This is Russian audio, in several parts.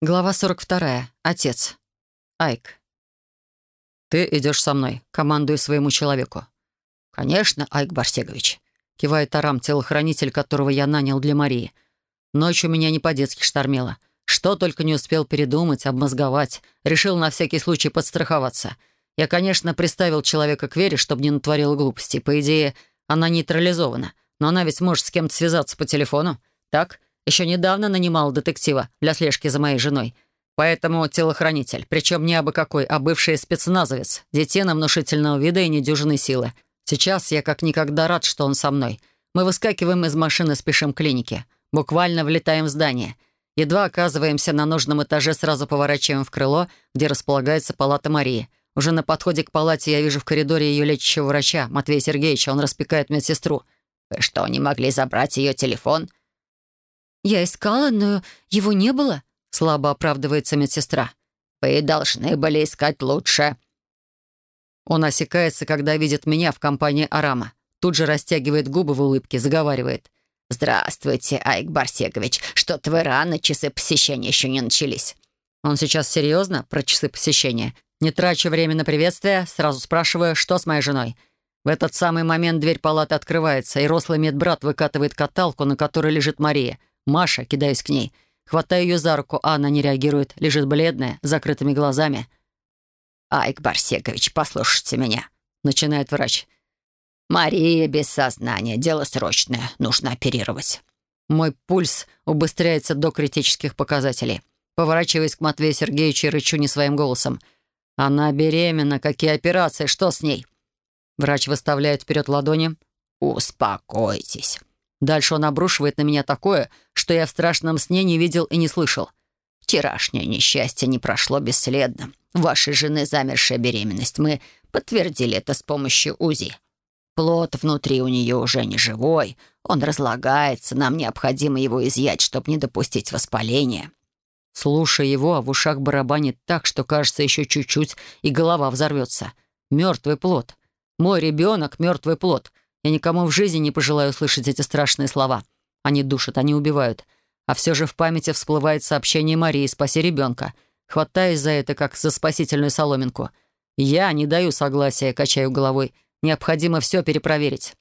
Глава 42. Отец. Айк. «Ты идешь со мной, командуй своему человеку». «Конечно, Айк Барсегович», — кивает Арам, телохранитель, которого я нанял для Марии. Ночью меня не по-детски штормило. Что только не успел передумать, обмозговать. Решил на всякий случай подстраховаться. Я, конечно, приставил человека к Вере, чтобы не натворила глупостей. По идее, она нейтрализована. Но она ведь может с кем-то связаться по телефону. Так? Еще недавно нанимал детектива для слежки за моей женой. Поэтому телохранитель, причем не абы какой, а бывший спецназовец, детина внушительного вида и недюжинной силы. Сейчас я как никогда рад, что он со мной. Мы выскакиваем из машины, спешим к клинике. Буквально влетаем в здание. Едва оказываемся на нужном этаже, сразу поворачиваем в крыло, где располагается палата Марии. Уже на подходе к палате я вижу в коридоре ее лечащего врача, Матвея Сергеевича. Он распекает медсестру. «Вы что, не могли забрать ее телефон?» «Я искала, но его не было», — слабо оправдывается медсестра. «Вы должны были искать лучше». Он осекается, когда видит меня в компании Арама. Тут же растягивает губы в улыбке, заговаривает. «Здравствуйте, Айк Барсегович. Что-то вы рано, часы посещения еще не начались». Он сейчас серьезно про часы посещения? Не трачу время на приветствие, сразу спрашиваю, что с моей женой. В этот самый момент дверь палаты открывается, и рослый медбрат выкатывает каталку, на которой лежит Мария. Маша, кидаюсь к ней. Хватаю ее за руку, а она не реагирует, лежит бледная, с закрытыми глазами. «Айк Барсекович, послушайте меня», — начинает врач. «Мария без сознания. Дело срочное. Нужно оперировать». Мой пульс убыстряется до критических показателей. Поворачиваясь к Матвею Сергеевичу рычу не своим голосом. «Она беременна. Какие операции? Что с ней?» Врач выставляет вперед ладони. «Успокойтесь. Дальше он обрушивает на меня такое, что я в страшном сне не видел и не слышал. «Вчерашнее несчастье не прошло бесследно. Вашей жены замершая беременность. Мы подтвердили это с помощью УЗИ. Плод внутри у нее уже не живой. Он разлагается. Нам необходимо его изъять, чтобы не допустить воспаления». Слушая его, а в ушах барабанит так, что, кажется, еще чуть-чуть, и голова взорвется. Мертвый плод. Мой ребенок — мертвый плод. Я никому в жизни не пожелаю слышать эти страшные слова. Они душат, они убивают. А все же в памяти всплывает сообщение Марии «Спаси ребенка», хватаясь за это, как за спасительную соломинку. Я не даю согласия, качаю головой. Необходимо все перепроверить.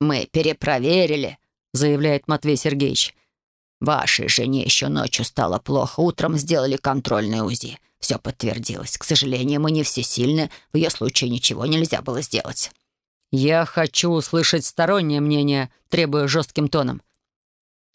«Мы перепроверили», — заявляет Матвей Сергеевич. «Вашей жене еще ночью стало плохо. Утром сделали контрольное УЗИ. Все подтвердилось. К сожалению, мы не всесильны. В ее случае ничего нельзя было сделать». «Я хочу услышать стороннее мнение», требуя жестким тоном.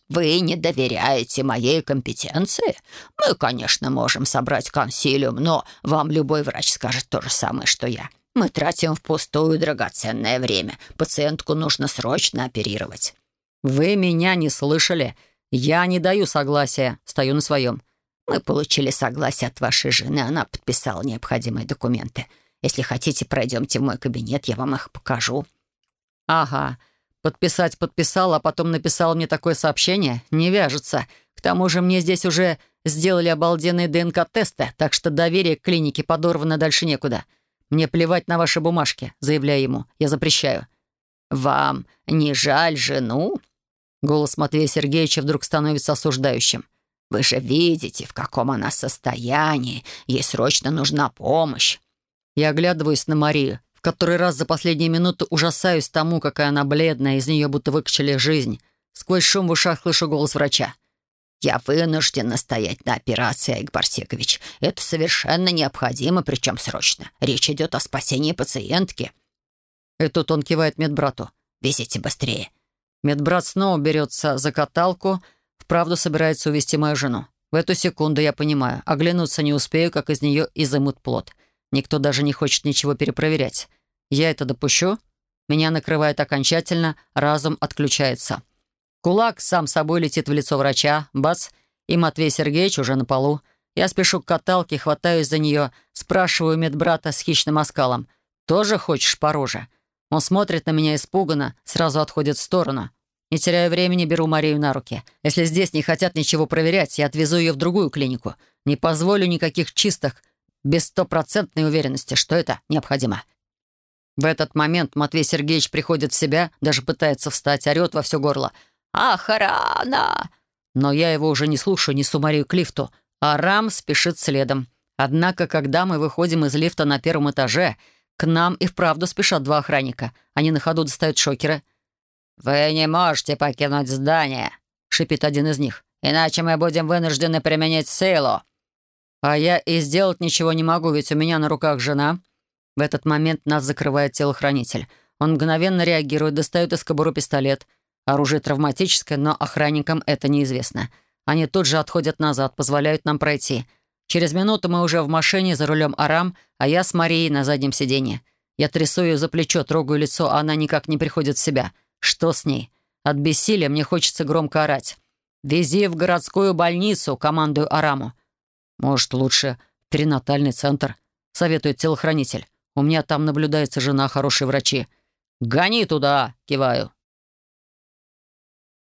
«Вы не доверяете моей компетенции? Мы, конечно, можем собрать консилиум, но вам любой врач скажет то же самое, что я. Мы тратим впустую драгоценное время. Пациентку нужно срочно оперировать». «Вы меня не слышали. Я не даю согласия. Стою на своем». «Мы получили согласие от вашей жены. Она подписала необходимые документы. Если хотите, пройдемте в мой кабинет, я вам их покажу». «Ага. Подписать подписал, а потом написал мне такое сообщение? Не вяжется. К тому же мне здесь уже сделали обалденные ДНК-тесты, так что доверие к клинике подорвано дальше некуда. Мне плевать на ваши бумажки», — заявляю ему. «Я запрещаю». «Вам не жаль жену?» Голос Матвея Сергеевича вдруг становится осуждающим. «Вы же видите, в каком она состоянии. Ей срочно нужна помощь. Я оглядываюсь на Марию. В который раз за последние минуты ужасаюсь тому, какая она бледная, из нее будто выкачали жизнь. Сквозь шум в ушах слышу голос врача. «Я вынужден настоять на операции, Айк Барсекович. Это совершенно необходимо, причем срочно. Речь идет о спасении пациентки». И тут он кивает медбрату. «Везите быстрее». Медбрат снова берется за каталку, вправду собирается увести мою жену. В эту секунду я понимаю, оглянуться не успею, как из нее изымут плод. Никто даже не хочет ничего перепроверять. Я это допущу? Меня накрывает окончательно, разум отключается. Кулак сам собой летит в лицо врача, бац, и Матвей Сергеевич уже на полу. Я спешу к каталке, хватаюсь за нее, спрашиваю медбрата с хищным оскалом. «Тоже хочешь по роже?» Он смотрит на меня испуганно, сразу отходит в сторону. Не теряя времени, беру Марию на руки. Если здесь не хотят ничего проверять, я отвезу ее в другую клинику. Не позволю никаких чистых, без стопроцентной уверенности, что это необходимо. В этот момент Матвей Сергеевич приходит в себя, даже пытается встать, орет во все горло. «Охрана!» Но я его уже не слушаю, несу Марию к лифту, Арам спешит следом. Однако, когда мы выходим из лифта на первом этаже, к нам и вправду спешат два охранника. Они на ходу достают шокеры. «Вы не можете покинуть здание», — шипит один из них. «Иначе мы будем вынуждены применить силу». А я и сделать ничего не могу, ведь у меня на руках жена. В этот момент нас закрывает телохранитель. Он мгновенно реагирует, достает из кобуры пистолет. Оружие травматическое, но охранникам это неизвестно. Они тут же отходят назад, позволяют нам пройти. Через минуту мы уже в машине, за рулем Арам, а я с Марией на заднем сиденье. Я трясу ее за плечо, трогаю лицо, а она никак не приходит в себя. Что с ней? От бессилия мне хочется громко орать. «Вези в городскую больницу», — командую Араму. «Может, лучше перинатальный центр?» — советует телохранитель. «У меня там наблюдается жена, хорошие врачи». «Гони туда!» — киваю.